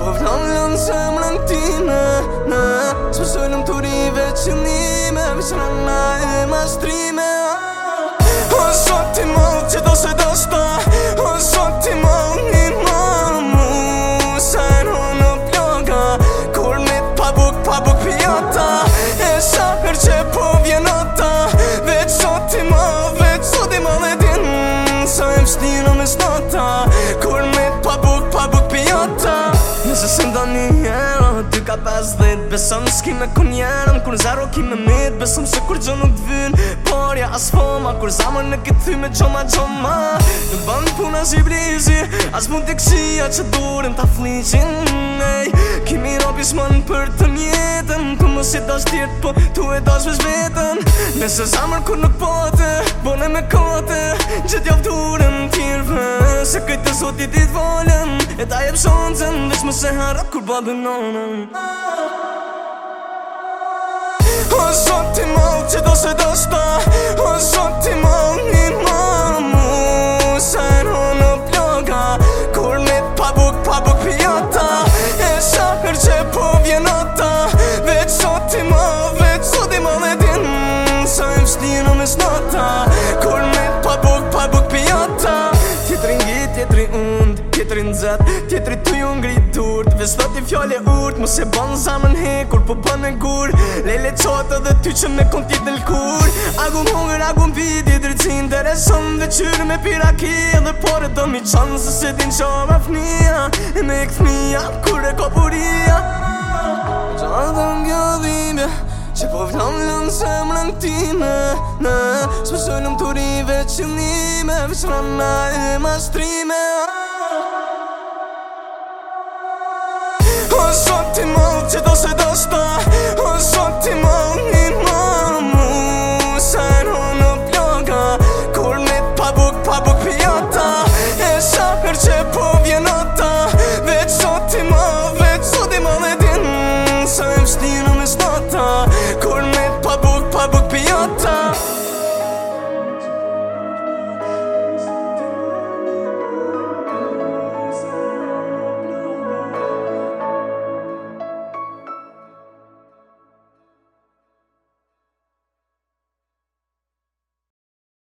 Po vlonë lënë që më rënë në, në Së të rive që një me Vishë rënë e ma shtrime, a ka pas dhejt Besëm s'ki me kun jenëm Kur zero ki me mit Besëm se kur gjo nuk dhyn Por ja as foma Kur zamër në këtë thy me gjoma gjoma Në bën puna as blizi As mund t'i kësia që durin t'a fliqin Ej, kimi ropis mën për të njetën Të mos i dash tjetë Po tu e dash vesh vetën Nëse zamër kur nuk pote Bone me kote Gjët jav durin t'irve Se të zotit i t'volen E ta jep shonëtën Vec më se harap kur babi nona O zot i mal që do se dosta O zot i mal një ma mu Se në në ploga Kur me pabuk pabuk pjata E shakër që po vjenata Vec zot i mal Vec zot i mal e din Sa e vështina me snata Kur me pabuk pabuk pjata tjetëri und, tjetëri në zët Tjetëri të ju ngri turt Ves të ti fjole urt Mu se bën zamën he Kur po bën e gur Lele qatë dhe ty që me kon tjetë lkur Agum hunger, agum vidi Dritësin të resëm dhe qyrë me piraki Dhe pore dhe mi qanë Se se din qa ma fnia E me këtë fnia Kur e ko puria Qatë dhe nga dhime Që po vlonë lënë se më lënë time Në shpesojnë më të rive që një Vem shrëma e mashtrime ah. O shoti mëllë që do se do shtoj